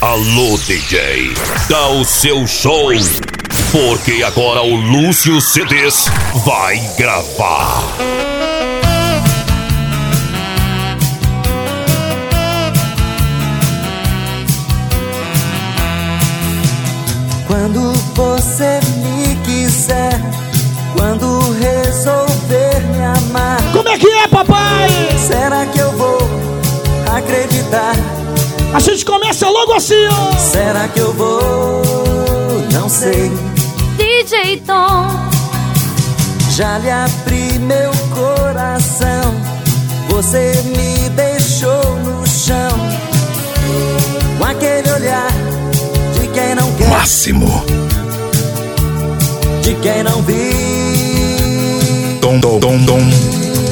Alô, DJ, dá o seu show. Porque agora o Lúcio CDs vai gravar. Quando você me quiser, quando resolver me amar. Como é que é, papai? Será que eu vou acreditar? A gente começa logo assim, ó. Será que eu vou? Não sei. DJ Tom. Já lhe abri meu coração. Você me deixou no chão. Com aquele olhar de quem não quer. Máximo. De quem não viu. Dom, dom, dom, dom.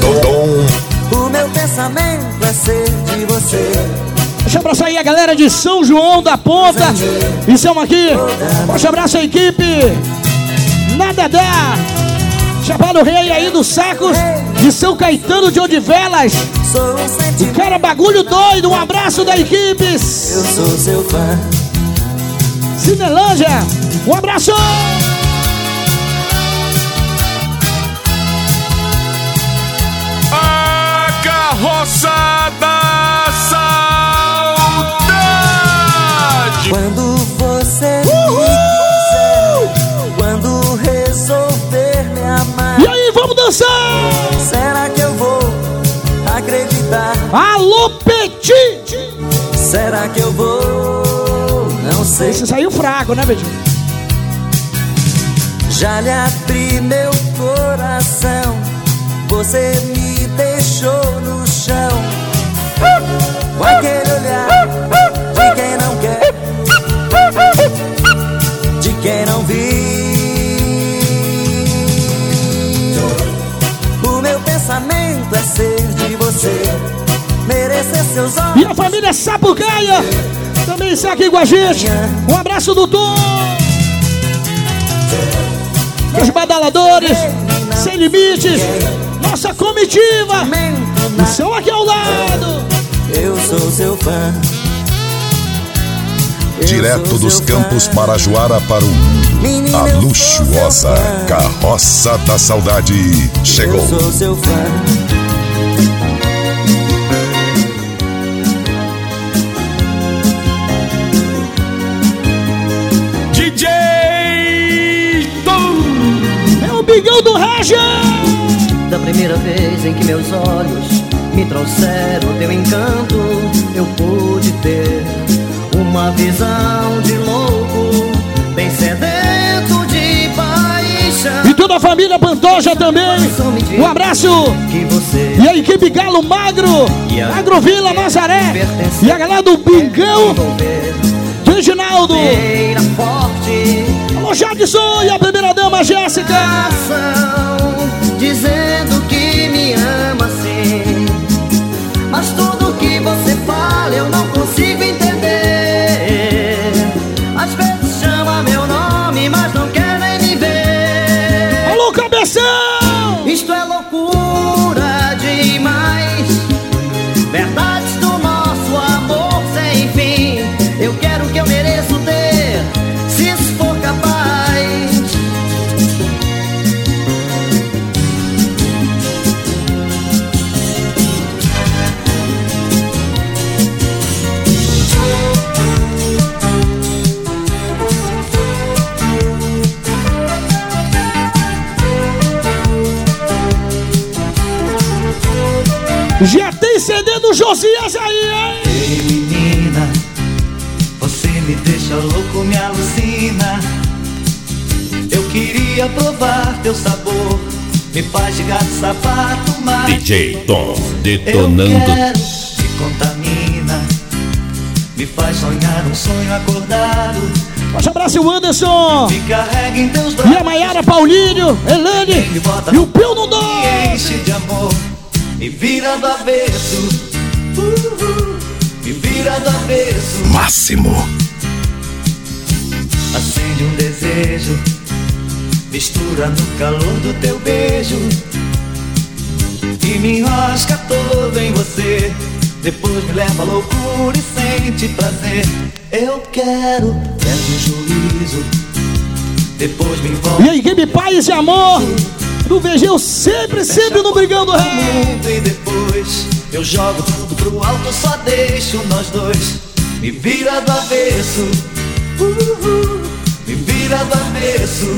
Dom, dom. O meu pensamento é ser de você. Deixa eu abraçar aí a galera de São João da Ponta. Estamos aqui. Forte abraço à equipe. Nada dá. Chapado Rei aí do Saco. De São Caetano de Odivelas. Um O cara bagulho doido. Um abraço da equipe. Eu sou seu fã. Cinelândia. Um abraço. A carroça Dançar. será que eu vou acreditar? Alô, Petit. Será que eu vou? Não sei. Esse saiu fraco, né, Petit? Já lhe abri meu coração, você me deixou no chão. Com aquele E a família Sapucaia também está aqui com a gente. Um abraço do Tom. Os badaladores, sem limites, nossa comitiva. Estão aqui ao lado. Eu sou seu fã. Direto dos seu campos. Marajoara para o mundo. A luxuosa seu. Carroça da Saudade chegou. Eu sou seu fã. Primeira vez em que meus olhos me trouxeram teu encanto, eu pude ter uma visão de louco, bem sedento de paixão. E toda a família Pantoja também. Um abraço. E a equipe Galo Magro, Agrovila Nazaré. E a galera do Bingão, envolver, Reginaldo. Alô, Jadson e a primeira dama Jéssica. dizendo que me ama sim. Mas tudo que você fala eu não consigo entender. Já tem CD do Josias aí, hein? Ei menina, você me deixa louco, me alucina. Eu queria provar teu sabor, me faz de gato sapato, mas DJ Tom eu detonando. quero, me contamina, me faz sonhar um sonho acordado. Forte abraço, o Anderson. Me carrega em teus braços, E a Maiara Paulinho, Elane bota e o Pio no dó. Me vira do avesso, uhul, me vira do avesso. Máximo. Acende um desejo, mistura no calor do teu beijo e me enrosca todo em você. Depois me leva à loucura e sente prazer. Eu quero, perde o juízo. Depois me envolve. E a equipe Paz e Amor do VG sempre, sempre no Brigão do Rei. mundo e depois eu jogo tudo pro alto, só deixo nós dois. Me vira do avesso, uhul, me vira do avesso,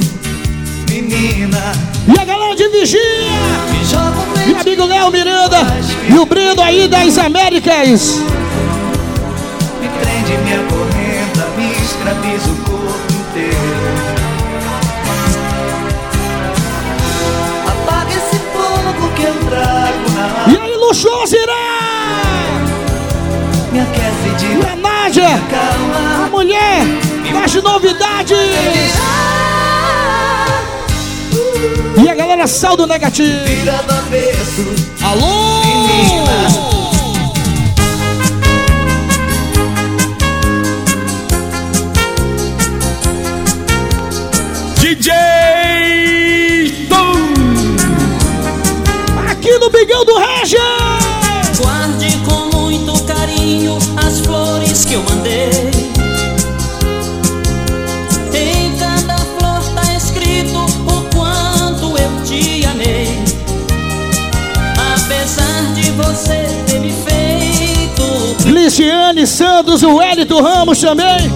menina. E a galera de Vigia, Me joga meu amigo Léo Miranda e o Brendo aí das Américas. Me prende, me acorrenta, me escraviza E aí, Luxuoso irá! Me aquece de E a Nádia, a calma. mulher das novidades. E a galera saldo negativo. Vira do avesso, Alô! menina. DJ Bigão do Regis. Guarde com muito carinho as flores que eu mandei. Em cada flor tá escrito o quanto eu te amei. Apesar de você ter me feito. Liciane Santos, o Wellington Ramos também.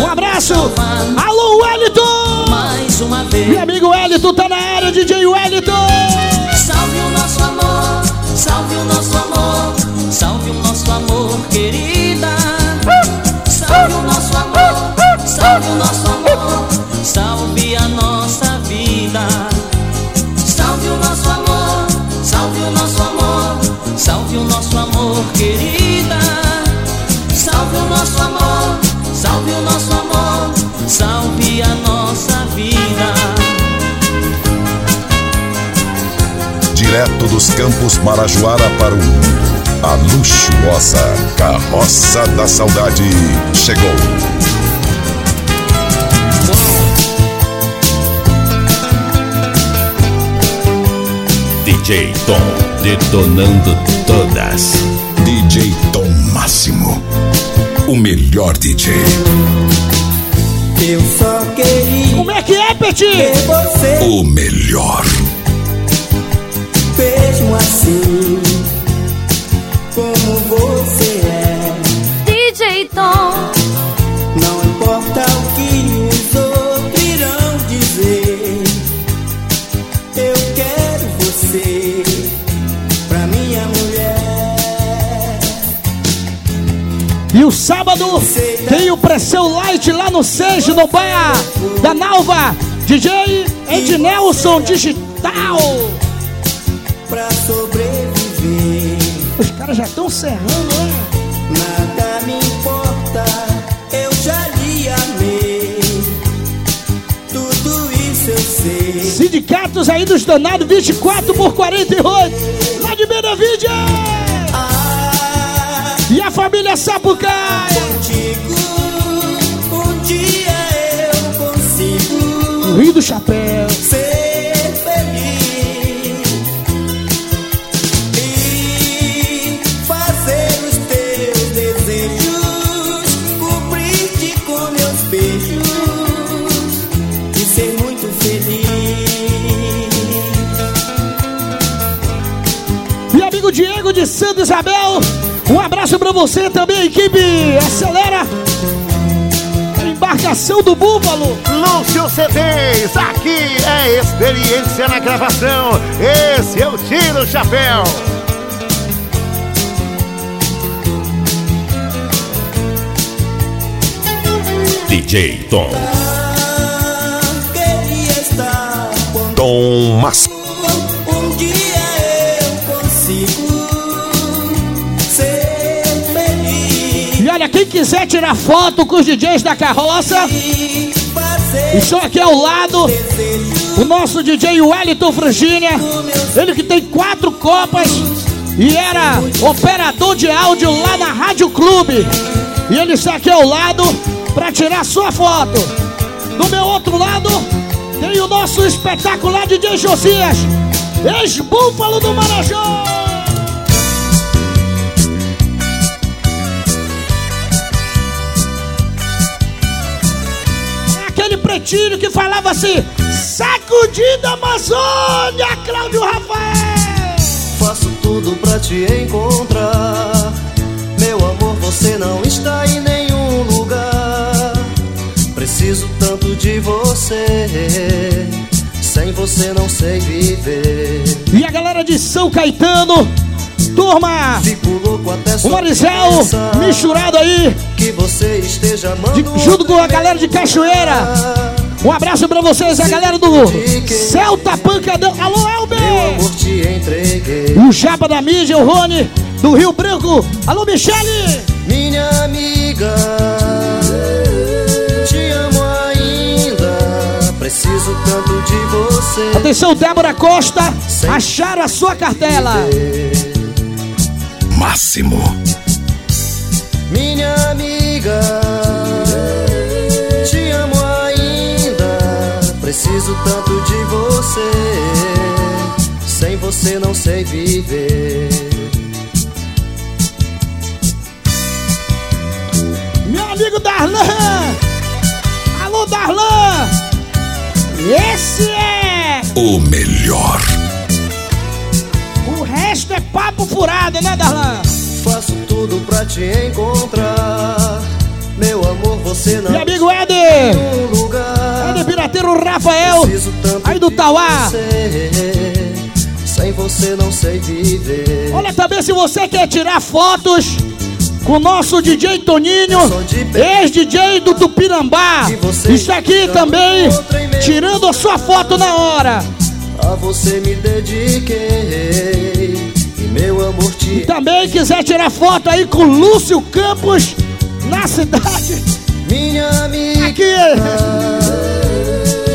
Um abraço. Alô, Wellington! Mais uma vez. Meu amigo Wellington tá na área, DJ Wellington. Salve o nosso amor, salve o nosso amor, querida. Salve o nosso amor, salve o nosso amor, salve a nossa vida. Salve o nosso amor, salve o nosso amor, salve o nosso amor, querida. Salve o nosso amor, salve o nosso amor, salve a nossa Direto dos campos Marajoara para o mundo. A luxuosa Carroça da Saudade chegou. DJ Tom detonando todas. DJ Tom Máximo. O melhor DJ. Eu só queria Como é que é, Petit? O melhor. Mesmo assim como você é. DJ Tom, Não importa o que os outros irão dizer. Eu quero você pra minha mulher. E o sábado tem o Pressão Light lá no Sejo, no bar da Nalva. DJ Ednelson Digital. Pra sobreviver. Os caras já estão serrando, né? Nada me importa, eu já lhe amei. Tudo isso eu sei. Sindicatos aí dos danados 24 por 48. Lá de. Ah, E a família Sapucaia. contigo, um dia eu consigo Rio do Chapéu. Santa Isabel. Um abraço pra você também, equipe. Acelera. A embarcação do Búfalo. Lúcio CDs, aqui é experiência na gravação. Esse é o Tiro Chapéu. DJ Tom. Ah, Tom Máximo. Quiser tirar foto com os DJs da carroça, estou aqui ao lado. O nosso DJ Wellington Frangínia, ele que tem quatro copas e era operador de áudio lá na Rádio Clube. E ele está aqui ao lado para tirar sua foto. Do meu outro lado tem o nosso espetacular DJ Josias, ex-búfalo do Marajó. Jeitinho que falava assim: Sacudida Amazônia, Cláudio Rafael. Faço tudo pra te encontrar. Meu amor, você não está em nenhum lugar. Preciso tanto de você. Sem você não sei viver. E a galera de São Caetano, turma, o Marisel misturado aí, Que você esteja de- junto com a galera de Cachoeira. Um abraço pra vocês, a galera do Celta Pancadão. Alô, Elber! O Japa da mídia, o Rony, do Rio Branco. Alô, Michele! Minha amiga, te amo ainda. Preciso tanto de você. Atenção, Débora Costa, acharam a sua cartela. Máximo. Minha amiga, te amo ainda. Preciso tanto de você. Sem você não sei viver. Meu amigo Darlan! Alô, Darlan! Esse é! O melhor. Resto é papo furado, né, Darlan? Faço tudo pra te encontrar. Meu amor, você não Meu amigo Éder! Éder Pirateiro Rafael! Aí do Tauá! você. Sem você não sei viver. Olha também se você quer tirar fotos com o nosso DJ Toninho, ex-DJ do Tupinambá. Está aqui também, tirando a sua foto na hora. A você me dediquei. E meu amor te Também quiser tirar foto aí com Lúcio Campos na cidade. Minha amiga, Aqui.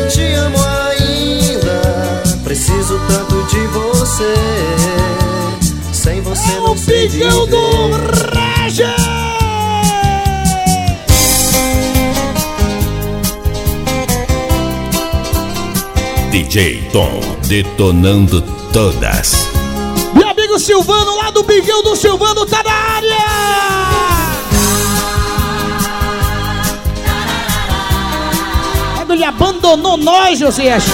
te amo ainda. Preciso tanto de você. Sem você É não o sei Pigão do Regis. DJ Tom detonando todas. Silvano lá do Bigão do Silvano tá na área. Ele abandonou nós, Josias.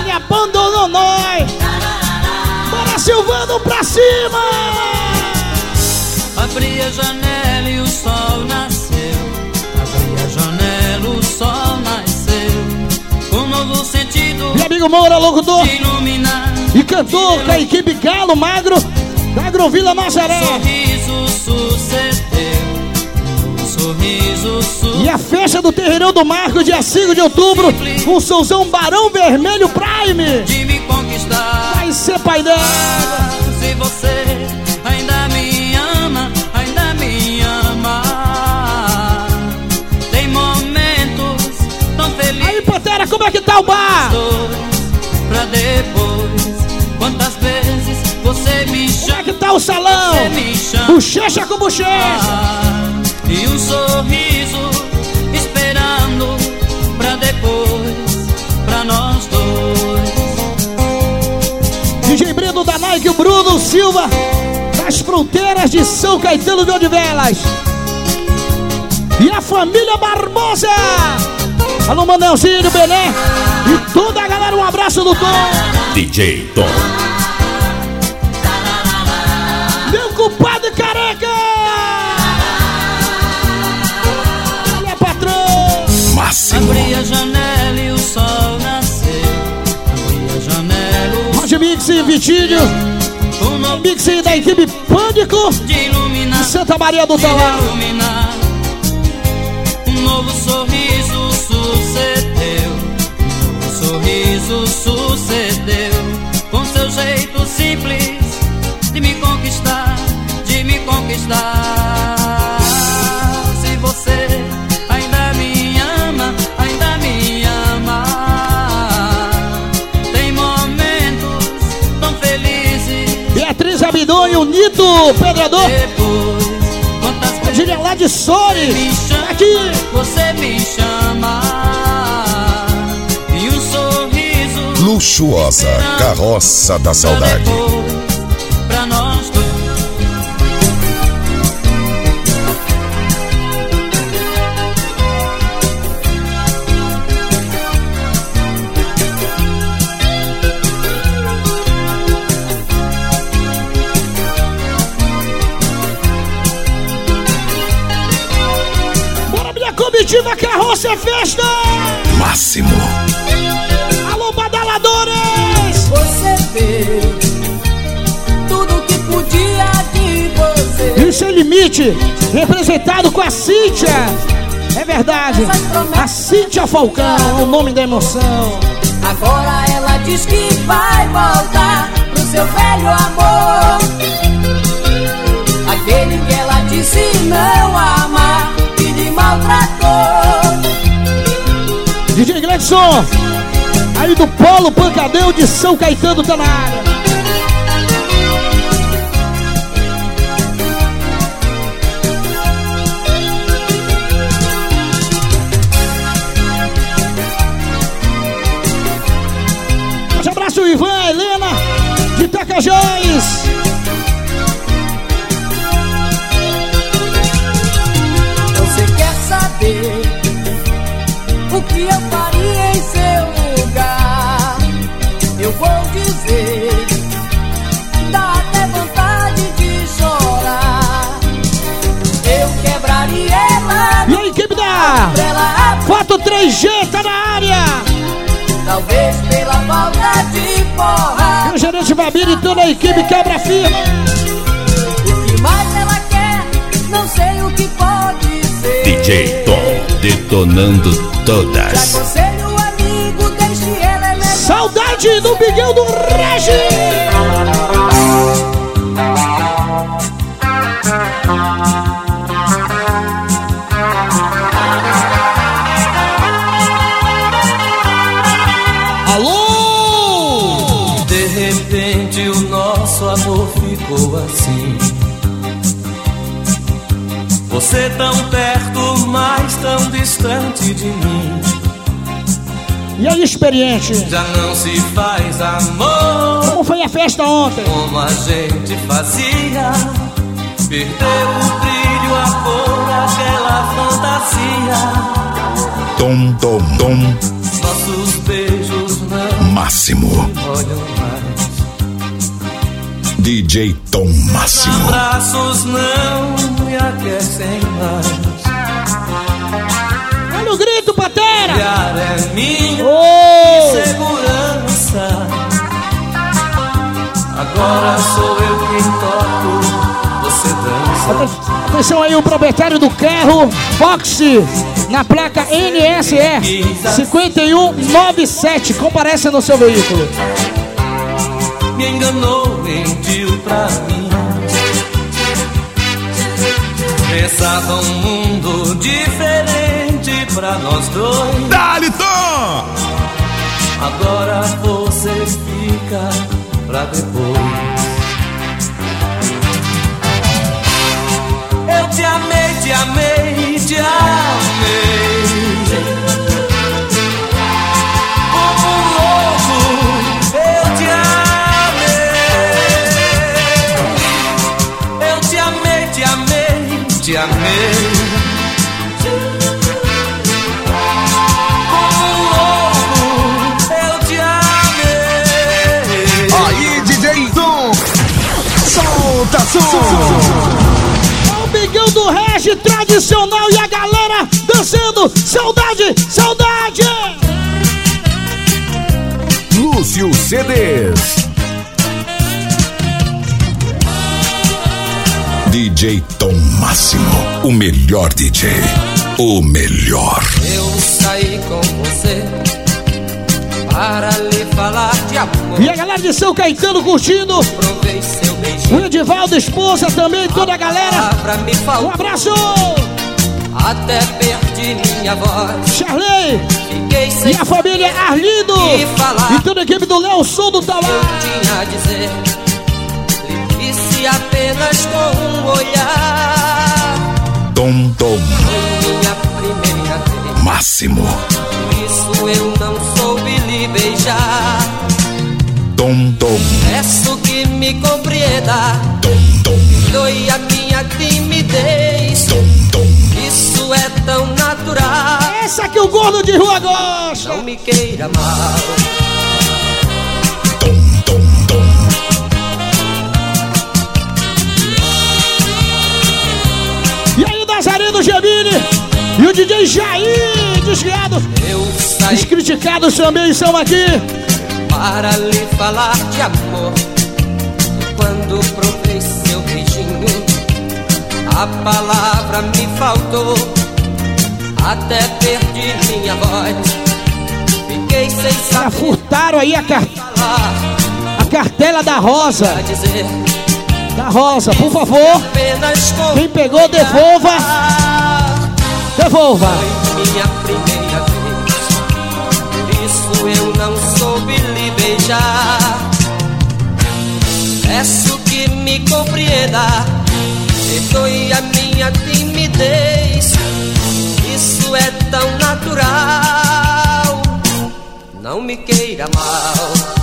Ele abandonou nós. Bora, Silvano, pra cima. Abri a janela e o sol nasceu. Abri a janela, o sol nasceu. Um novo sentido Meu amigo Moura, locutor iluminar. E cantor com a equipe Galo Magro da Agrovila Nazaré. Sorriso sucedeu. Sorriso sucedeu. E a festa do Terreirão do Marco, dia 5 de outubro, com o Souzão Barão Vermelho Prime. De me conquistar. Vai ser pai dela. Se você ainda me ama, ainda me ama. Tem momentos tão felizes. Aí, Pantera, como é que tá o bar? Pra depois, o salão? Bochecha com bochecha. E um sorriso esperando pra depois, pra nós dois. DJ Breno da Nike, o Bruno Silva, das fronteiras de São Caetano de Odivelas. E a família Barbosa. Alô, Manelzinho, Bené. E toda a galera, um abraço do Tom. DJ Tom. Mix Vitinho. Mix da equipe Pânico. de iluminar, Santa Maria do iluminar. Um novo sorriso sucedeu. Um novo sorriso sucedeu. Com seu jeito simples de me conquistar, de me conquistar. Pedrador. Depois, Gíria lá de chama, Aqui. você me chama e um sorriso Luxuosa Carroça da Saudade. Você é festa! Máximo. Alô, badaladores! Você fez tudo que podia de você. E Sem Limite, representado com a Cíntia. É verdade, a Cíntia Falcão, o nome da emoção. Agora ela diz que vai voltar pro seu velho amor. Aquele que ela disse não amar, que lhe maltratou. DJ Gregson, aí do Polo Pancadeu de São Caetano tá na área. Forte abraço, Ivan, Helena, de Tacajós. 3G tá na área. talvez pela falta de porra. E o gerente Babira e toda a equipe quebra firma. O que mais ela quer? Não sei o que pode ser. DJ Tom detonando todas. aconselho, amigo, deixe ela é melhor. Saudade do Miguel do Regi. Você tão perto, mas tão distante de mim. E aí, experiente? Já não se faz amor Como foi a festa ontem? como a gente fazia. Perdeu o brilho, a cor, aquela fantasia. Tom, tom, tom. Nossos beijos não Máximo. olham mais. DJ Tom Máximo. Abraços não me aquecem mais. Olha o grito, Patera! Olhar é minha Ô! segurança. Agora sou eu quem toco, você dança. Atenção aí, o proprietário do carro Fox na placa NSE 5197. Compareça no seu veículo. Me enganou, mentiu pra mim. Pensava um mundo diferente pra nós dois. Dali, Tom! Agora você fica pra depois. Eu te amei, te amei, amei. Como louco, eu te amei. Aí, DJ Tom. Solta som. O Miguel do Regi tradicional e a galera dançando. Saudade, saudade! Lúcio CDs. DJ Tom Máximo. O melhor DJ. O melhor. Eu saí com você para lhe falar de amor. E a galera de São Caetano curtindo. Provei seu beijinho. O Edivaldo, esposa também, toda a galera. Me Um abraço! até perdi minha voz. Charley Fiquei sem e a família Arlindo. E. E toda a equipe do Léo Som do eu Talá. tinha a dizer. Apenas com um olhar. Tom, tom. Foi minha primeira vez. Máximo. Por isso eu não soube lhe beijar. Tom, tom. Peço que me compreenda. Tom, tom. Doe a minha timidez. Tom, tom. Isso é tão natural. Essa que o gordo de rua gosta. Não me queira mal. do Gemini e o DJ Jair Desviados. Os criticados também estão aqui. Para lhe falar de amor, quando provei seu beijinho, a palavra me faltou, até perdi minha voz. Fiquei sem saber. Já furtaram aí a, car... a cartela da Rosa. Dizer da Rosa, por favor. Quem pegou, devolva. Devolva. Foi minha primeira vez, por isso eu não soube lhe beijar. Peço que me compreenda, perdoe a minha timidez. Isso é tão natural, não me queira mal.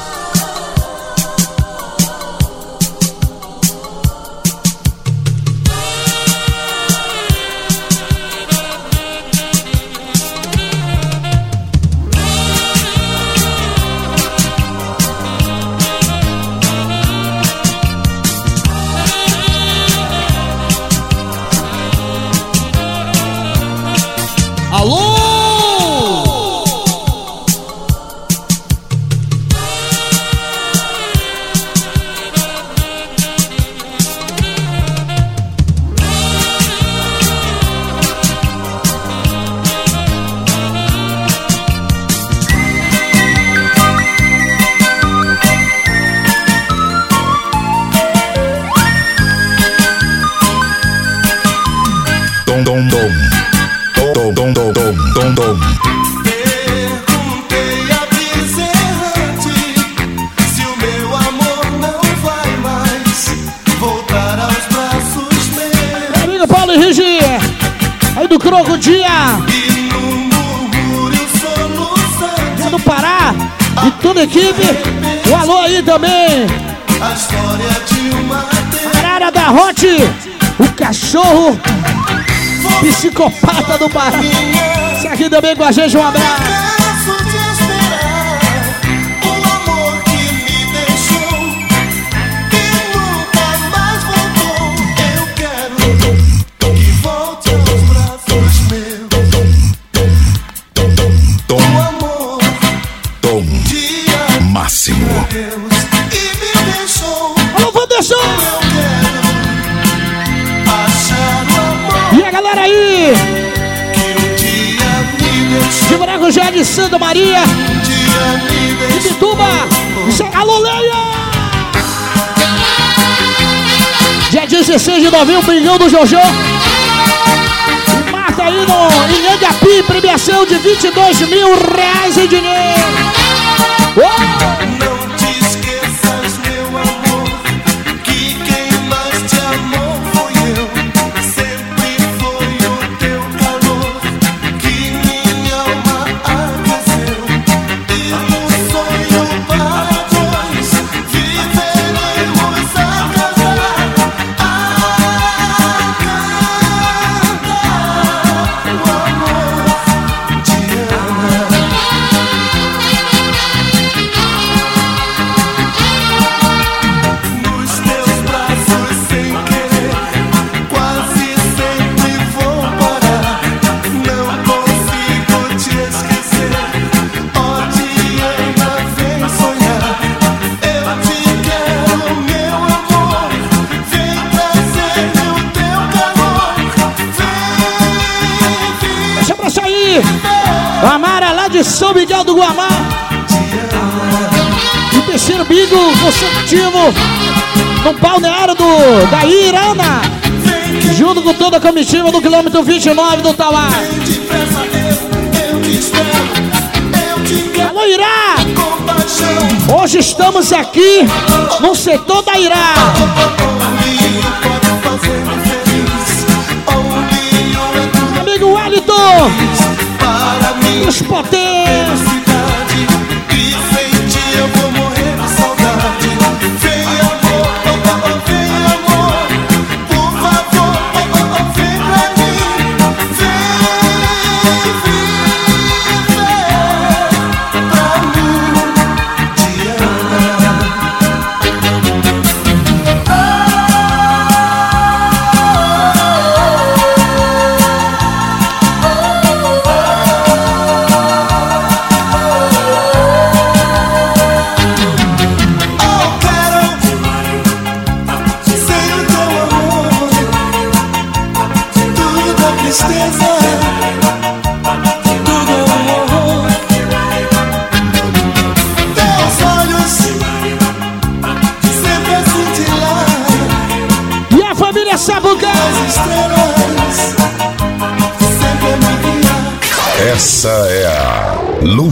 psicopata do barril. aqui também com a gente, um abraço. Maria. De Pituba. Alô, Leia! Dia 16 de novembro, o brilhão do Jojo. E Marta aí no Inhangapi, premiação de 22 mil reais em dinheiro. Do 29 do Tauá. Alô, Irá! Hoje estamos aqui no setor da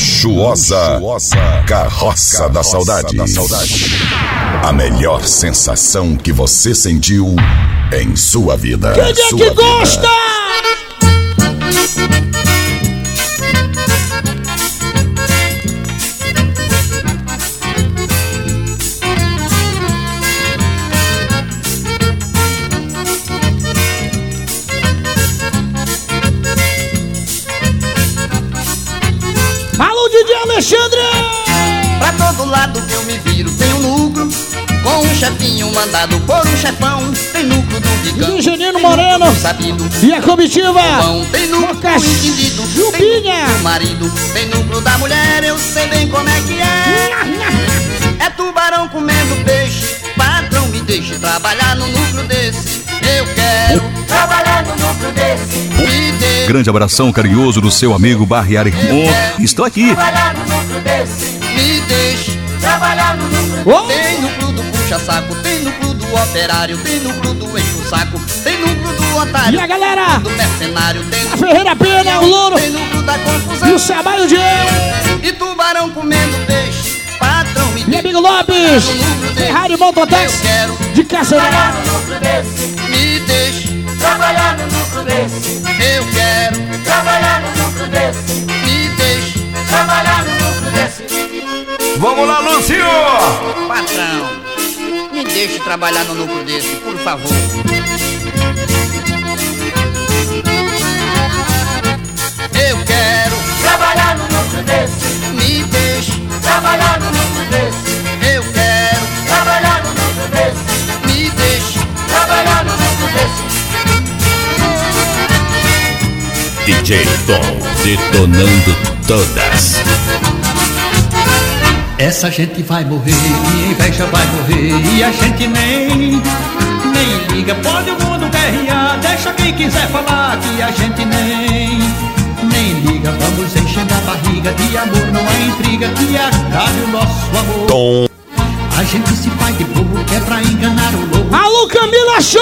luxuosa, Carroça da Saudade. A melhor sensação que você sentiu em sua vida. Quem é Sua que vida. gosta? Chefão Tem núcleo do bigão Engenheiro tem Moreno. sabido E a comitiva? Bom, tem núcleo Mocas- do entendido Jupinha. do marido Tem núcleo da mulher Eu sei bem como é que é É tubarão comendo peixe Patrão me deixe trabalhar no núcleo desse Eu quero trabalhar no núcleo desse Me deixe Grande abração carinhoso do seu amigo Barriari Ramon. Estou aqui. trabalhar no núcleo desse Me deixe trabalhar no núcleo Oh! Tem núcleo do puxa-saco, tem núcleo do operário, tem núcleo do enche-o-saco, tem núcleo do otário, E a galera? do mercenário, tem A Ferreira Pena, o Louro tem núcleo da e confusão o Sabaio de e tubarão comendo peixe. Patrão me E amigo Lopes. Ferrari quero de Caçaneira. no núcleo desse. Me deixe trabalhar no núcleo desse. Eu quero trabalhar no núcleo desse. Me deixe trabalhar no núcleo desse. Vamos lá, Lúcio! Deixe trabalhar no núcleo desse, por favor. Eu quero trabalhar no núcleo desse. Me deixe trabalhar no núcleo desse. Eu quero trabalhar no núcleo desse. Me deixe trabalhar no núcleo desse. DJ Tom, detonando todas. Essa gente vai morrer, e inveja vai morrer e a gente nem nem liga. Pode o mundo guerrear, deixa quem quiser falar que a gente nem nem liga. Vamos enchendo a barriga de amor, não há intriga que acabe o nosso amor. Tom, A gente se faz de bobo que é pra enganar o lobo. Alô, Camila Show!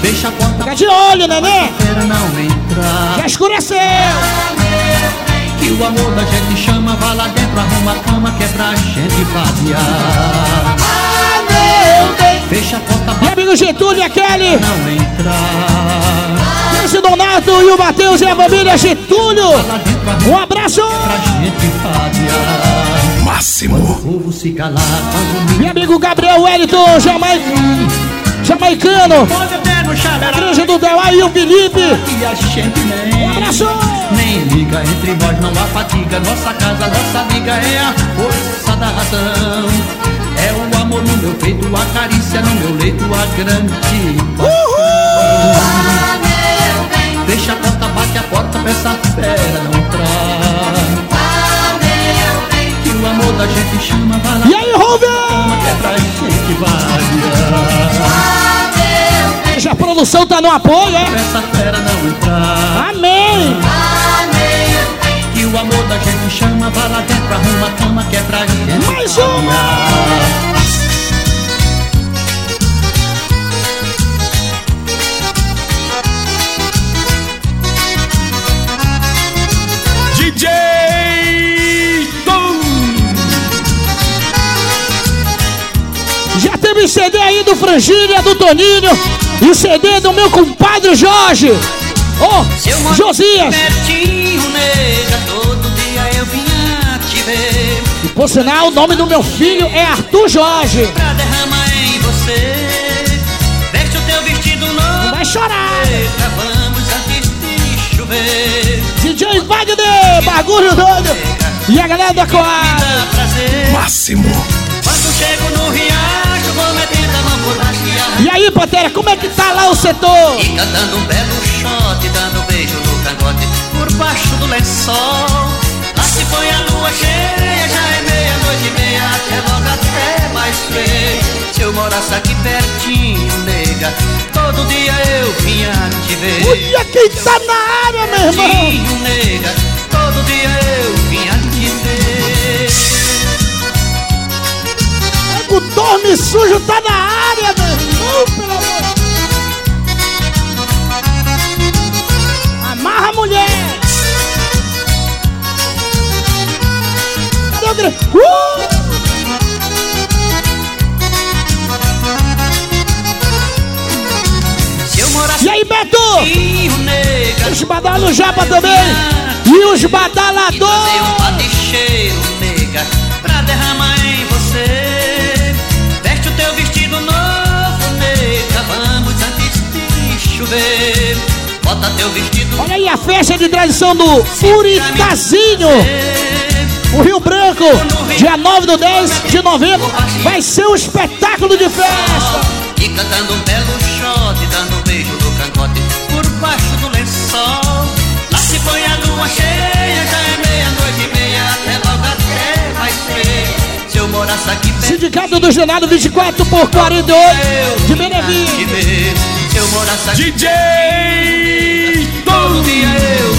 Deixa a porta Fica de olho, não entrar. Já escureceu! O amor da gente chama, vá lá dentro, arruma a cama que é pra gente vaziar. Fecha a porta E amigo Getúlio e a Kelly, não entrar. esse Donato e o Matheus e a família Getúlio! Dentro, Um abraço! pra gente vaziar. máximo. O povo se calar quando E me amigo Gabriel Wellington, Jamai... jamaicano, a igreja do Delá e o Felipe! E a gente nem Um abraço! Liga entre nós, não há fatiga. Nossa casa, nossa amiga é a força da razão. É o amor no meu peito, a carícia no meu leito, a grande paixão. Deixa a porta, bate a porta pra essa fera não entrar. Que o amor da gente chama, vai lá, E aí, Rover? que é pra gente variar. Hoje a produção tá no apoio, Pra é? essa fera não entrar. Amém! O amor da gente chama, vai lá dentro, arruma a cama que é pra gente. Mais uma! variar. DJ Tom. Já teve CD aí do Frangília, do Toninho e CD do meu compadre Jorge. Ô, Josias! Pertinho, nega, todo dia eu vinha te ver E por sinal, o nome do meu filho é Arthur Jorge. Pra derramar em você Veste o teu vestido novo Vai chorar! Nega, vamos antes de chover DJ Wagner, bagulho doido! E a galera da Coab. Máximo. Quando chego no riacho Vou metendo a mão por baixo e aí, Pantera, como é que tá lá o setor? E cantando um belo no cangote por baixo do lençol. Lá se põe a lua cheia, já é meia-noite e meia, até logo até mais feio. Se eu morasse aqui pertinho, nega, todo dia eu vinha te ver. Olha quem tá na área, meu irmão! Pertinho, nega, todo dia eu vinha te ver. O dorme sujo tá na área, meu irmão, pelo amor. Uh! E aí, Beto? Os badalo japa também. E os badalador. fazer um paticheiro, nega, pra derramar em você. Veste o teu vestido novo, nega, vamos antes de chover. Bota teu vestido Olha aí a festa de tradição do Puritazinho. O Rio Branco, dia 9 do 10 de novembro, vai ser um espetáculo de festa. E cantando um belo shot, dando um beijo no cangote por baixo do lençol. Lá se põe a lua cheia, já é meia-noite e meia, até logo até vai ser. Se eu morasse aqui perto Sindicato do Genado 24 por 48 de Benevi. de ver, se eu morasse aqui DJ todo dia eu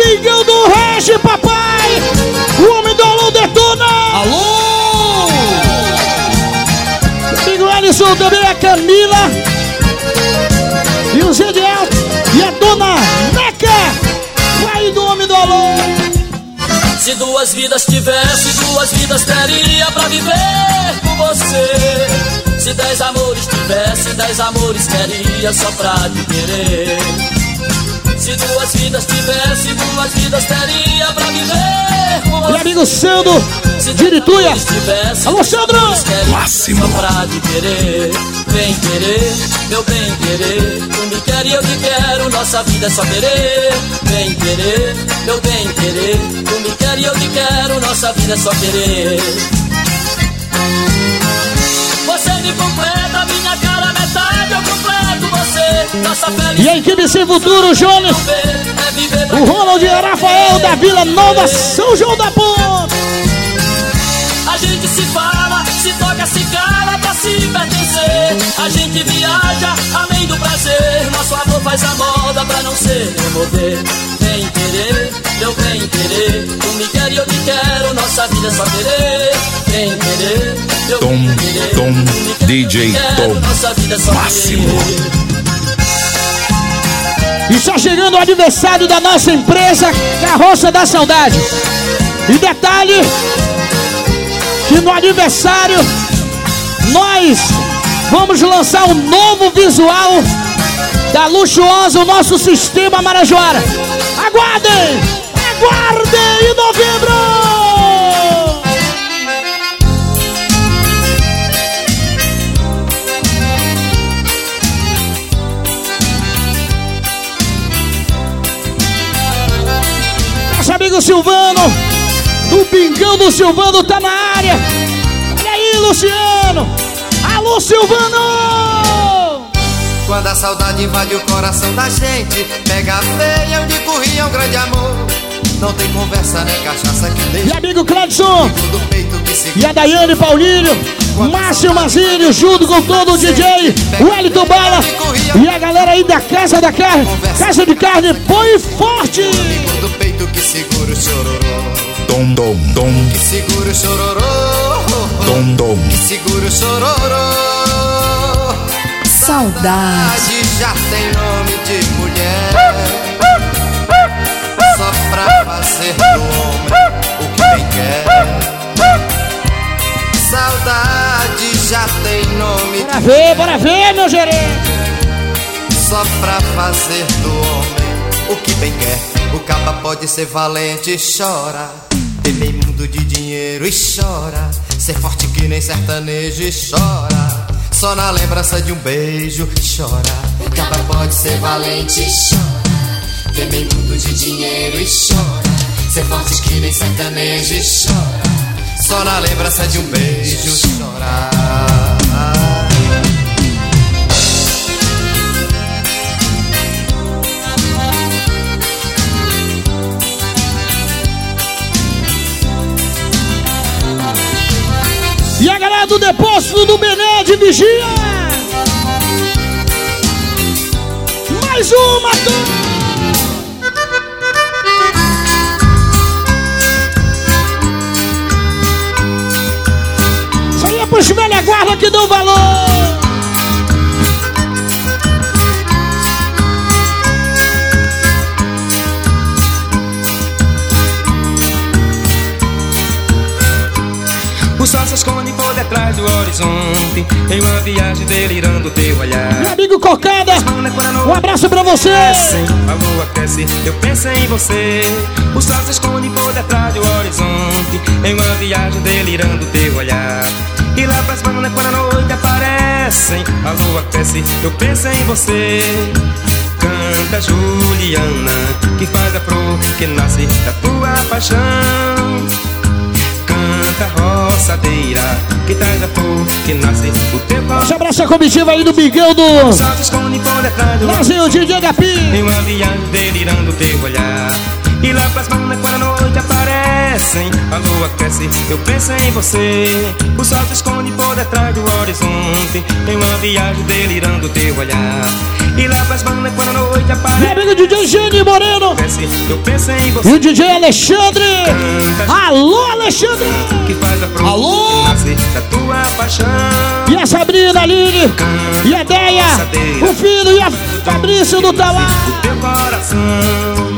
É o Pingão do Regi, papai. O homem do Alô detona. Alô. Amigo Alisson, também a Camila. E o Zediel. E a dona Neca. Pai do homem do Alô. Se duas vidas tivesse, duas vidas teria pra viver com você. Se dez amores tivesse, dez amores teria só pra te querer. Se duas vidas tivesse, duas vidas teria pra viver com você. E amigo Sandro Se de Irituia. Alô, Sandro. Máximo. Só pra te querer, bem querer, meu bem querer. Tu me quer e eu te quero, nossa vida é só querer. Bem querer, meu bem querer. Tu me quer e eu te quero, nossa vida é só querer. Você me completa, E a equipe Sem Futuro, Jones. O Ronald e o Rafael da Vila Nova, São João da Ponta. A gente se fala, se toca, se cala pra se pertencer. A gente viaja além do prazer. Nosso amor faz a moda pra não ser remover. Vem querer, meu bem querer. Tu me quer e eu te quero. Nossa vida é só querer. Vem querer, meu Tom, bem querer. Tom, Tu me quer eu DJ quero, Tom. Nossa vida é só Máximo. querer. E está chegando o aniversário da nossa empresa, Carroça da Saudade. E detalhe, que no aniversário nós vamos lançar um novo visual da luxuosa, o nosso sistema Marajoara. Aguardem! Aguardem em novembro! Silvano, do Pingão do Silvano, tá na área. Olha aí, Luciano. Alô, Silvano! Quando a saudade invade o coração da gente Pega a eu digo rio é um grande amor Não tem conversa nem cachaça que E deixe amigo Cledson, e a Daiane Paulinho, Márcio Mazílio, junto com todo o DJ, o Wellington Bala e a galera aí da Casa da Carne, Casa de Carne, põe forte! do peito que segura Dom, dom, dom, Que segura o chororô dom, dom. Que segura o chororô Saudade. já tem nome de mulher Só pra fazer do homem o que bem quer Saudade já tem nome Bora ver, bora ver, meu gerente! Só pra fazer do homem o que bem quer. O caba pode ser valente e chora. Ter meio mundo de dinheiro e chora. Ser forte que nem sertanejo e chora. Só na lembrança de um beijo chora. O caba pode ser valente e chora. Ter meio mundo de dinheiro e chora. Ser forte que nem sertanejo e chora. Só na lembrança de um beijo chora. Do depósito do Bené de Vigia! Mais uma, tu... Isso aí é pros velha guarda que dão valor! Atrás do horizonte. Em uma viagem delirando teu olhar. Meu amigo Cocada, um abraço pra você. A lua cresce, eu penso em você. O sol se esconde por detrás do horizonte. Em uma viagem delirando teu olhar. E lá pras bandas quando a noite aparecem. A lua cresce, eu penso em você. Canta Juliana, que faz a flor que nasce da tua paixão. Canta roçadeira, que traz a flor que nasce teu Esse abraço a comitiva aí do Miguel do Brasil DJ Gapi. Em uma viagem delirando teu olhar E lá pras bandas quando a noite aparecem A lua cresce, eu penso em você O sol se esconde por detrás do horizonte Em uma viagem delirando teu olhar E lá pras bandas quando a noite Meu aparece amigo DJ Gene Moreno Eu penso em e você o DJ Alexandre. Alô, Alexandre. que faz a Alô? da tua paixão E a Sabrina, Aline, e a Deia, o filho e a Fabrício do Tauá. Teu coração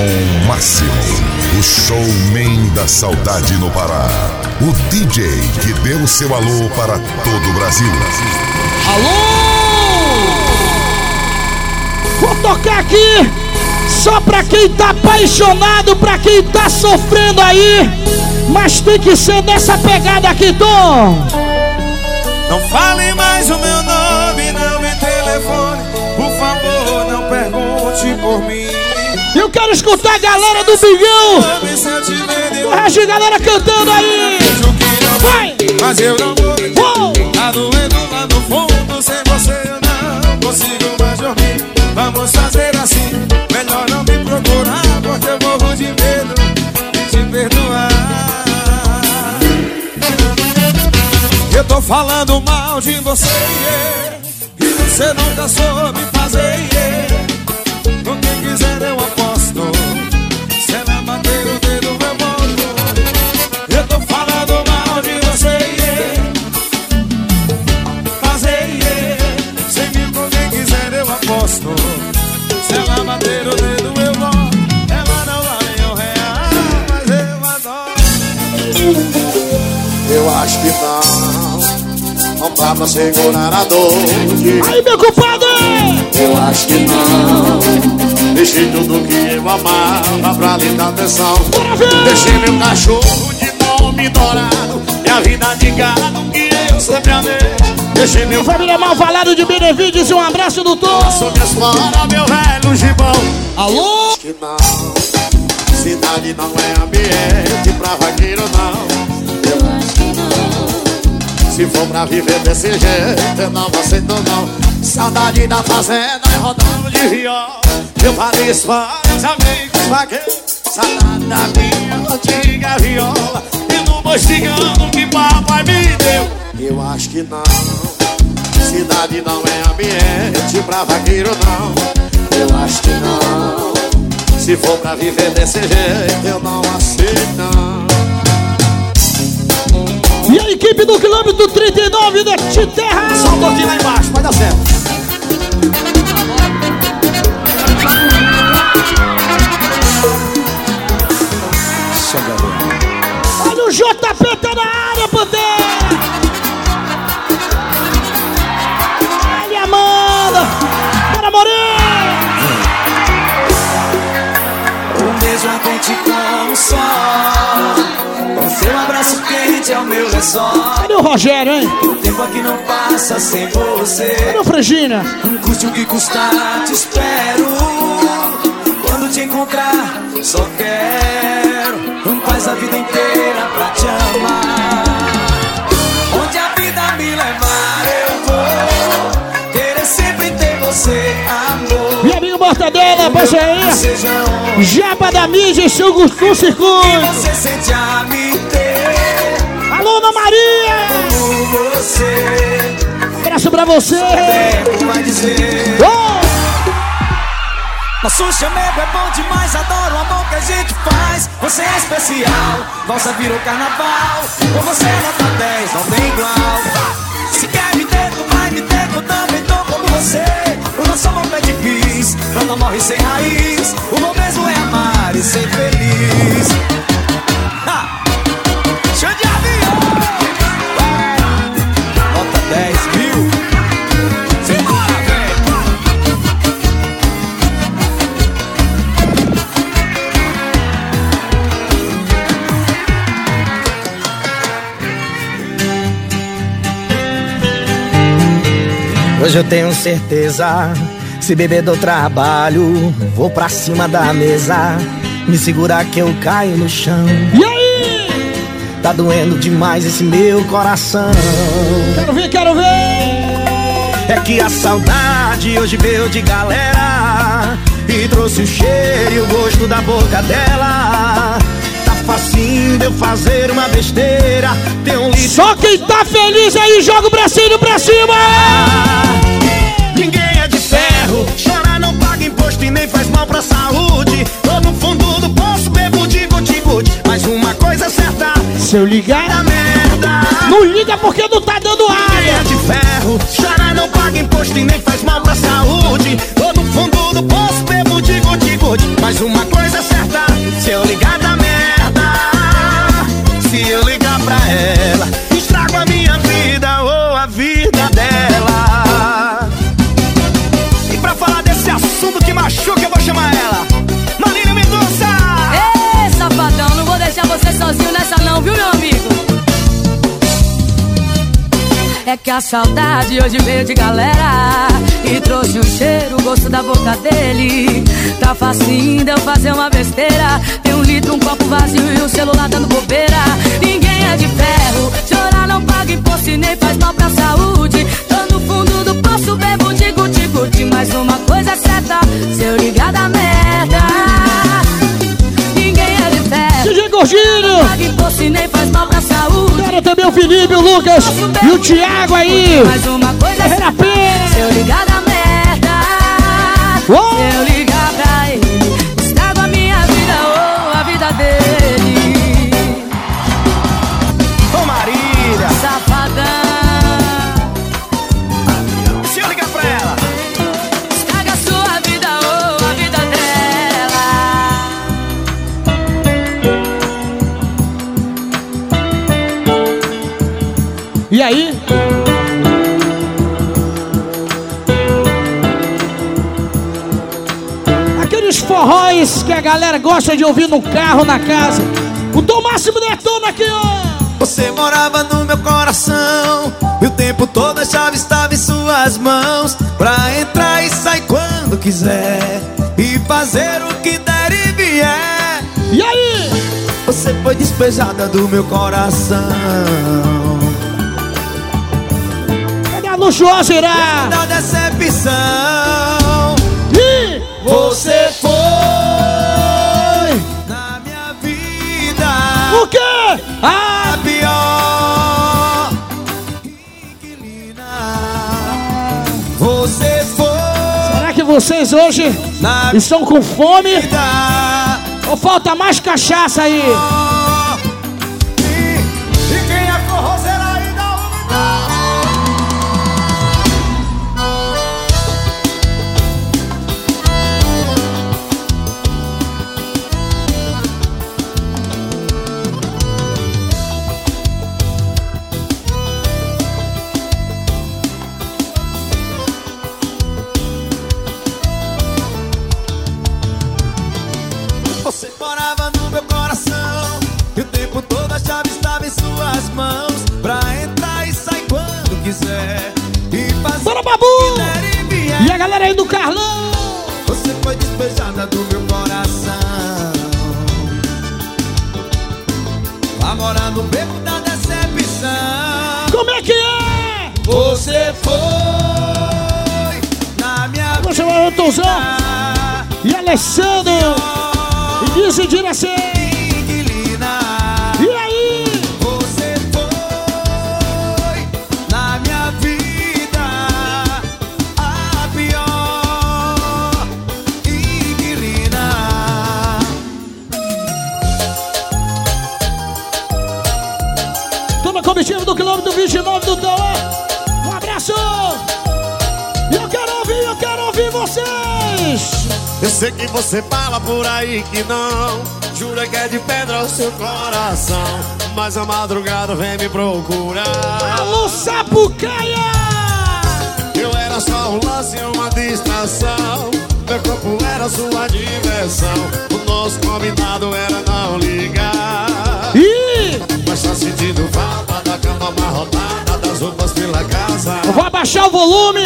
Tom Máximo, o showman da saudade no Pará. O DJ que deu seu alô para todo o Brasil. Vou tocar aqui só pra quem tá apaixonado, pra quem tá sofrendo aí. Mas tem que ser nessa pegada aqui, Tom. Não fale mais o meu nome, não me telefone. Por favor, não pergunte por mim. Eu quero escutar a galera do Bigão. O resto de galera cantando aí. Vai! Mas eu não vou mentir. Tá doendo lá no fundo, sem você eu não consigo mais dormir. Vamos fazer assim, melhor não me procurar, porque eu morro de medo de te perdoar. Eu tô falando mal de você, yeah, e você nunca soube fazer. yeah. Com quem quiser eu aposto, Eu que não. Dá pra segurar a dor. Aí, meu compadre! Eu acho que não. Deixei tudo que eu amava pra lhe dar atenção. Deixei meu cachorro de nome dourado. Minha vida de gado que eu sempre amei. Deixei meu Família mal falado de Benevides e um abraço do Tom. Sou minhas fora, meu velho gibão. Alô? Acho que não. Cidade não é ambiente pra vaqueiro, não. Se for pra viver desse jeito, eu não aceito, não. Saudade da fazenda e rodando de viola. Eu falei isso para os amigos vaqueiros. Saudade da minha antiga viola. E no mostigando que papai me deu. Eu acho que não. Cidade não é ambiente pra vaqueiro, não. Eu acho que não. Se for pra viver desse jeito, eu não aceito, não. E a equipe do quilômetro 39 da Terra. Um pouquinho lá embaixo, vai dar certo. Olha o JP tá na área, Pantera. Abraço quente ao meu lençol Cadê o Rogério, hein? O tempo aqui não passa sem você Cadê o Frangina? Custe o que custar, te espero Quando te encontrar, só quero Faz a vida inteira pra te amar Onde a vida me levar, eu vou Querer sempre ter você, amor Meu amigo Mortadela, passa aí. Japa da mídia e seu Gustum Circuito. você sente a me ter Maria. Por você Abraço pra você. Oh! Nosso chamego é bom demais, adoro o amor que a gente faz Você é especial, valsa virou carnaval Com você é nota 10, não tem igual Se quer me ter, tu vai me ter, eu também tô como você, o nosso amor pede bis Não, não morre sem raiz O bom mesmo é amar e ser feliz Hoje eu tenho certeza. Se beber do trabalho, vou pra cima da mesa. Me segura que eu caio no chão. E aí? Tá doendo demais esse meu coração. Quero ver, quero ver. É que a saudade hoje veio de galera E trouxe o cheiro e o gosto da boca dela facinho de eu fazer uma besteira. Tem um litro Só quem tá feliz aí joga o bracinho pra cima. Ninguém é de ferro. Chorar não paga imposto e nem faz mal pra saúde. Tô no fundo do poço, bebo de guti-guti Mas uma coisa é certa Se eu ligar, da merda. não liga porque não tá dando Ninguém é ar. de ferro. Chorar não paga imposto e nem faz mal pra saúde. Tô no fundo do poço, bebo de guti-guti Mas uma coisa é certa Se eu ligar da É que a saudade hoje veio de galera E trouxe o cheiro, o gosto da boca dele. Tá facinho de eu fazer uma besteira. Tem um litro, um copo vazio e o celular dando bobeira. Ninguém é de ferro, chorar não paga imposto e nem faz mal pra saúde. Tô no fundo do poço, bebo de guti-guti Mas uma coisa é certa, se eu ligar da merda. Ninguém é de ferro. DJ Gordinho. Paga imposto e nem faz mal Quero também o Felipe, o Lucas e o Thiago aí. Mas uma coisa Ferreira Pena. Se eu ligar da merda Uou. A galera gosta de ouvir no carro, na casa. O Tom Máximo detona aqui, ó. Você morava no meu coração E o tempo todo a chave estava em suas mãos Pra entrar e sair quando quiser E fazer o que der e vier E aí? Você foi despejada do meu coração Cadê a luxuosa irá? Da decepção Ih! Você vocês hoje estão com fome? Ou falta mais cachaça aí? Galera aí do Carlão? Você foi despejada do meu coração Vai morar no beco da decepção Como é que é? Você foi na minha Vou chamar o Antônio e Alessandro e decidir assim. Eu sei que você fala por aí que não. Jura que é de pedra o seu coração. Mas a madrugada vem me procurar. Alô, Sapucaia! Eu era só um lance, uma distração. Meu corpo era sua diversão. O nosso combinado era não ligar. Ih! Mas tá sentindo falta da cama amarrotada Das roupas pela casa. Vou abaixar o volume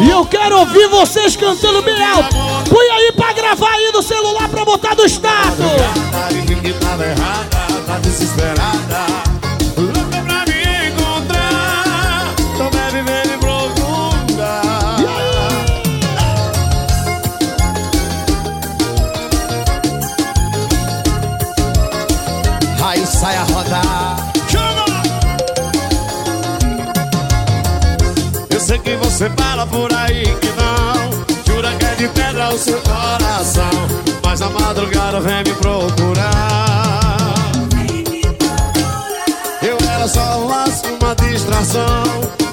e eu quero ouvir vocês cantando bem alto. Põe aí pra gravar aí no celular pra botar do status. Tá que tava errada, tá desesperada. Louca pra me encontrar deve ver me procurar Aí? Sai a rodar. Eu sei que você fala por aí que não de pedra o seu coração Mas a madrugada vem me procurar. Eu era só laço, uma distração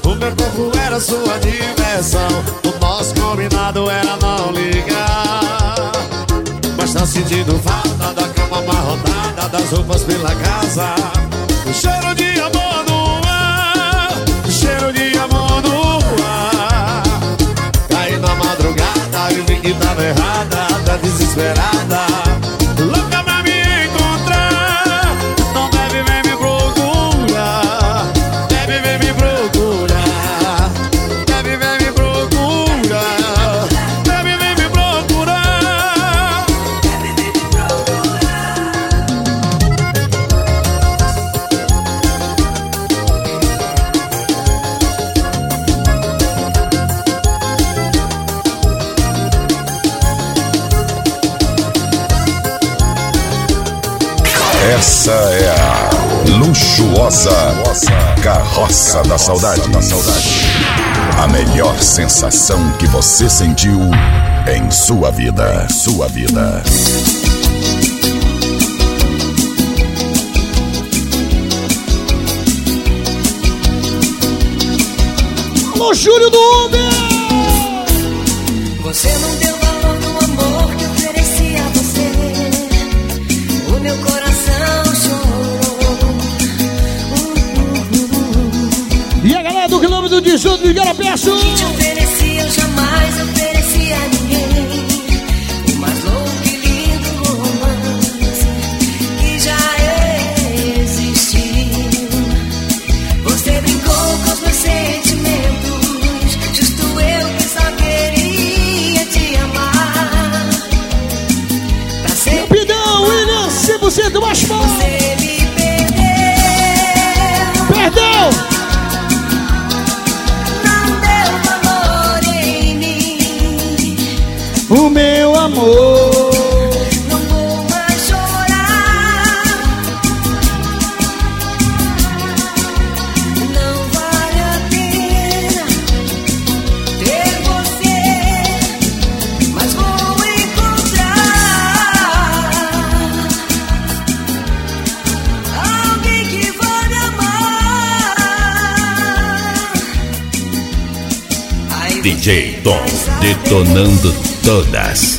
O meu corpo era sua diversão O nosso combinado era não ligar. Mas tá sentindo falta da cama amarrotada Das roupas pela casa O cheiro de amor que tava errada Tá desesperada Essa é a luxuosa carroça da saudade. A melhor sensação que você sentiu em sua vida. Sua vida. Alô, Júlio do Uber! Você não 18 de Garapeço! Que te ofereci, eu jamais ofereci todas.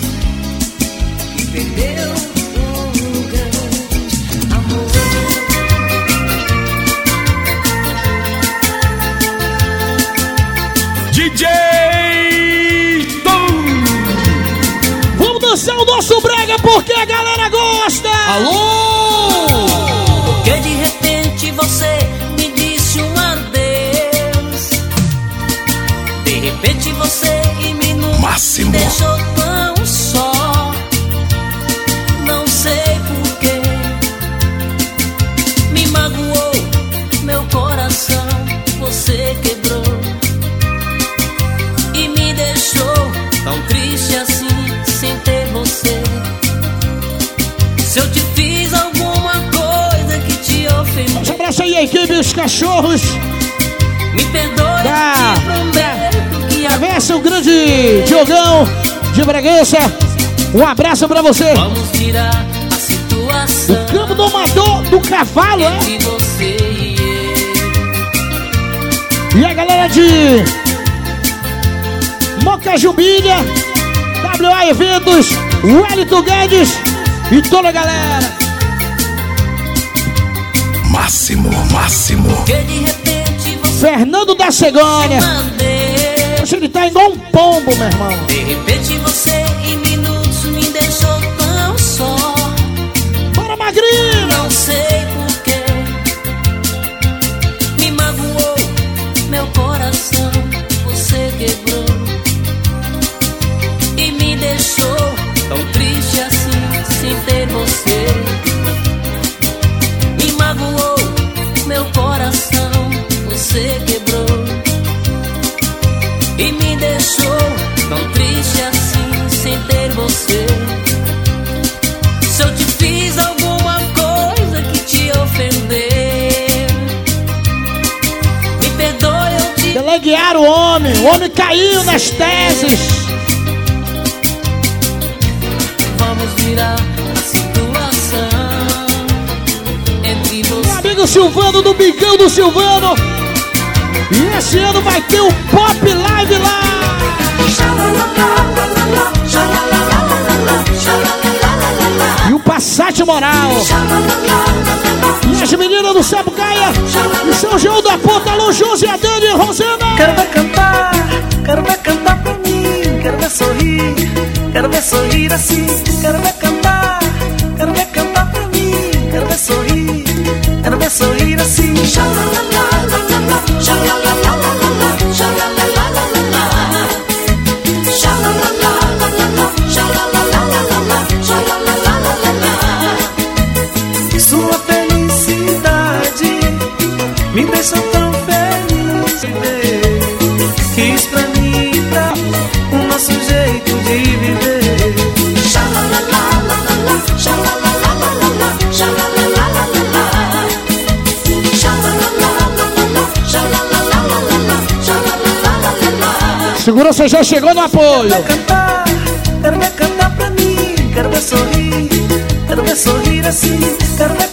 Abraço pra você. vamos tirar a situação O campo domador do cavalo, é? você e eu. E a galera de Moca Jubilha, WA Eventos, Wellington Guedes e toda a galera. Máximo, máximo. Que de repente você Fernando da Cegonha. Hoje ele tá igual um pombo, meu irmão. De repente você Não sei o homem, o homem caiu nas teses. vamos virar a situação entre você. Meu amigo Silvano do Bigão do Silvano. E esse ano vai ter o Pop Live lá. E Passat Moral. E as meninas do Sapucaia. E São João da Ponta, Alô, Josi, a Dani e Rosana. Quero ver cantar, quero ver cantar pra mim, quero ver sorrir, quero ver sorrir assim, quero ver cantar, quero ver cantar pra mim, quero ver sorrir, quero ver sorrir assim. Sua Segurança já chegou no apoio. Quero cantar, quero cantar pra mim, quero ver sorrir, quero ver sorrir assim, quero ver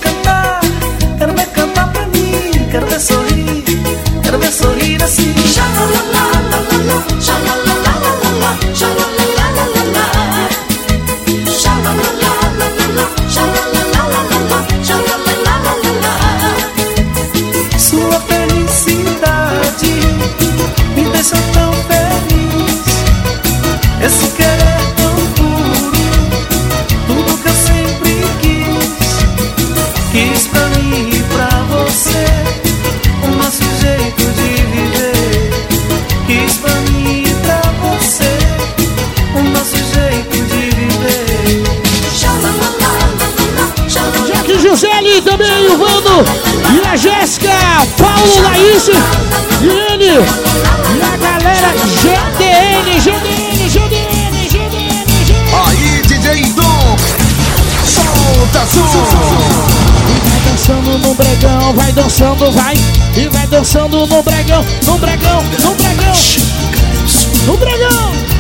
Paulo, Laís. E ele. E a galera GDN, GDN, GDN, GDN. Aí, DJ Dom, solta som. Vai dançando no bregão, vai dançando, vai. E vai dançando no bregão, no bregão, no bregão. No bregão.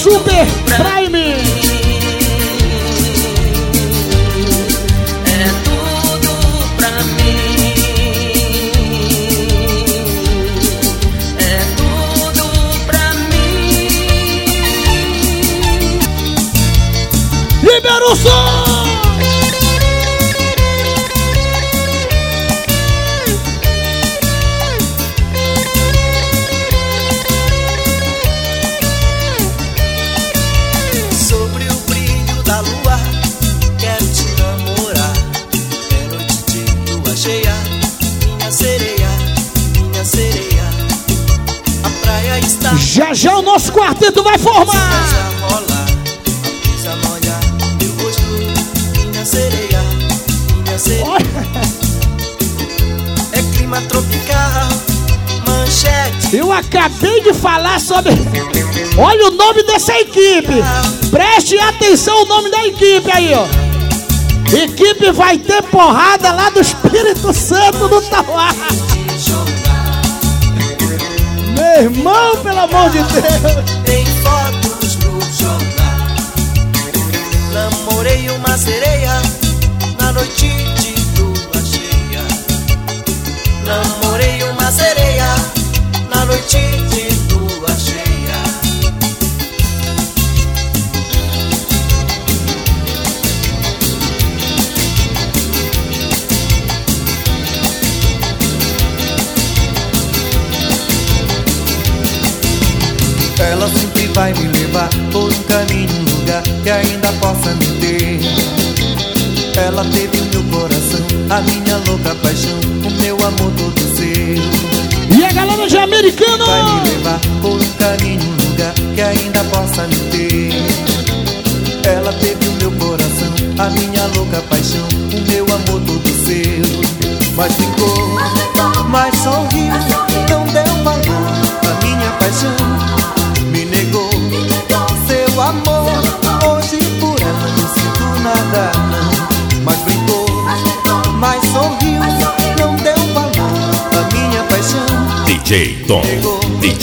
Super Prime. Olha o nome dessa equipe. Preste atenção o nome da equipe aí, ó. Equipe vai ter porrada lá do Espírito Santo do Tauá. Meu irmão, pelo amor de Deus.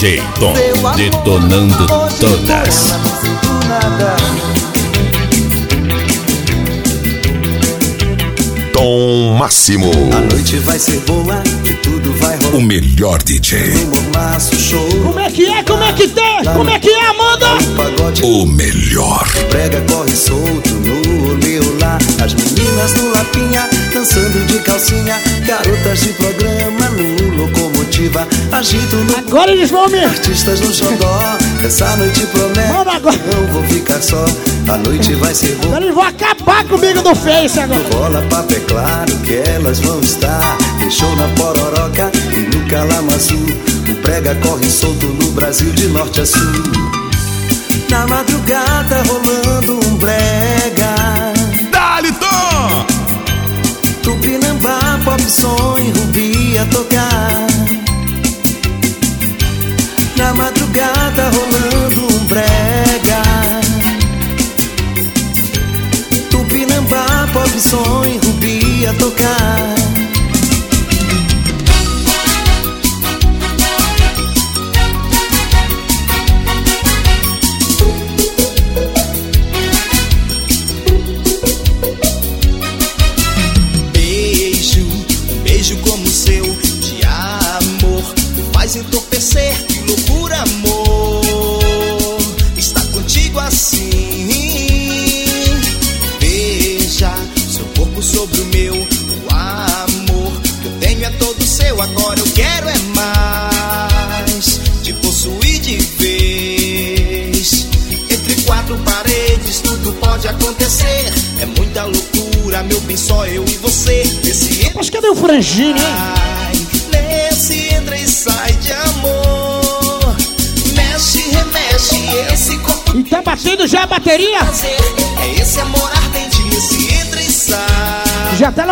DJ Tom, detonando todas. Tom Máximo. A noite vai ser boa e tudo vai rolar. O melhor DJ. Como é que é? Como é que tem? Como é que é, Amanda? O melhor. Prega corre solto no olá. As meninas no lapinha, dançando de calcinha. Garotas de programa no locomotiva. Agito no. Agora eles vão me. Artistas no xodó. Essa noite promete. Mano, agora. Não vou ficar só. A noite vai ser boa. Agora eles vão acabar comigo no Face agora. Bola, papo é claro que elas vão estar. Show na Pororoca e no Calamaçu. O prega corre solto no Brasil de norte a sul. Na madrugada rolando um brega. Pop e rubi a tocar.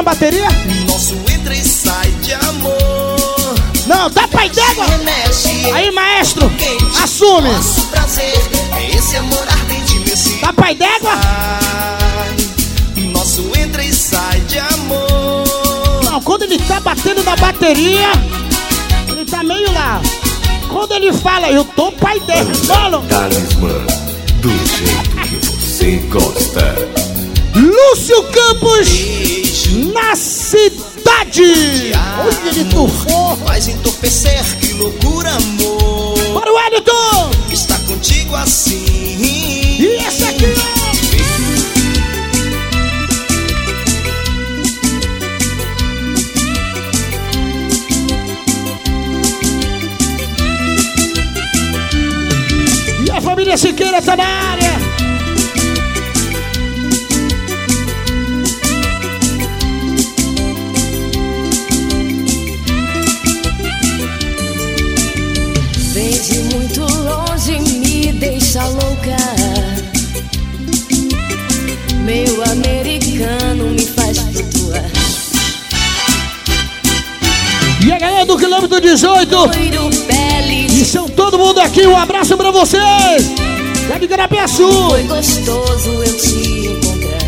Bateria? Nosso entra e sai de amor. Não, dá pai d'égua! Remexe. Aí, maestro, assume! Nosso prazer é esse amor ardente nesse Dá pai d'égua? Nosso entra e sai de amor. Não, quando ele tá batendo na bateria, ele tá meio lá. Quando ele fala, eu tô pai dele, mano. Talismã, do jeito que você gosta. Lúcio Campos, na cidade. Olha, ele tufou. Faz entorpecer, que loucura, amor. Para o Wellington. Está contigo assim. E essa aqui, ó. E a família Siqueira tá na área. 18. E são todo mundo aqui. Um abraço pra vocês. Já de Garapiaçu. Foi gostoso eu te encontrar.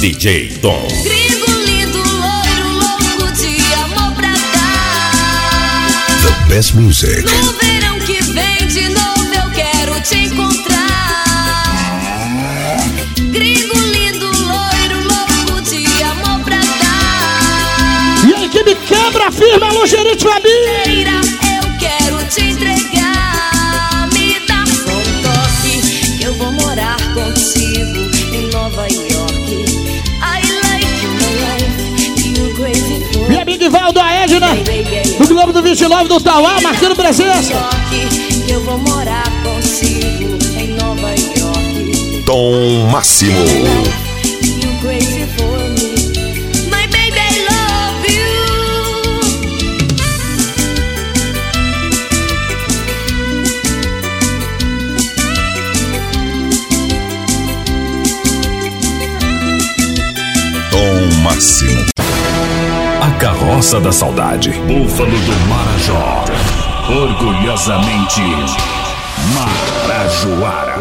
DJ Tom. Gringo lindo, loiro, louco de amor pra dar. The best music. No verão firme, alô, gerente Fabi. Eu quero te entregar. Me dá só um toque que eu vou morar contigo em Nova York. I like my life. You crazy for Minha amiga Ivaldo, a Edna. Do Globo do 29 do Tauá, marcando presença. York, que eu vou morar contigo em Nova York. Tom Máximo. A carroça da saudade. Búfalo do Marajó. Orgulhosamente Marajoara.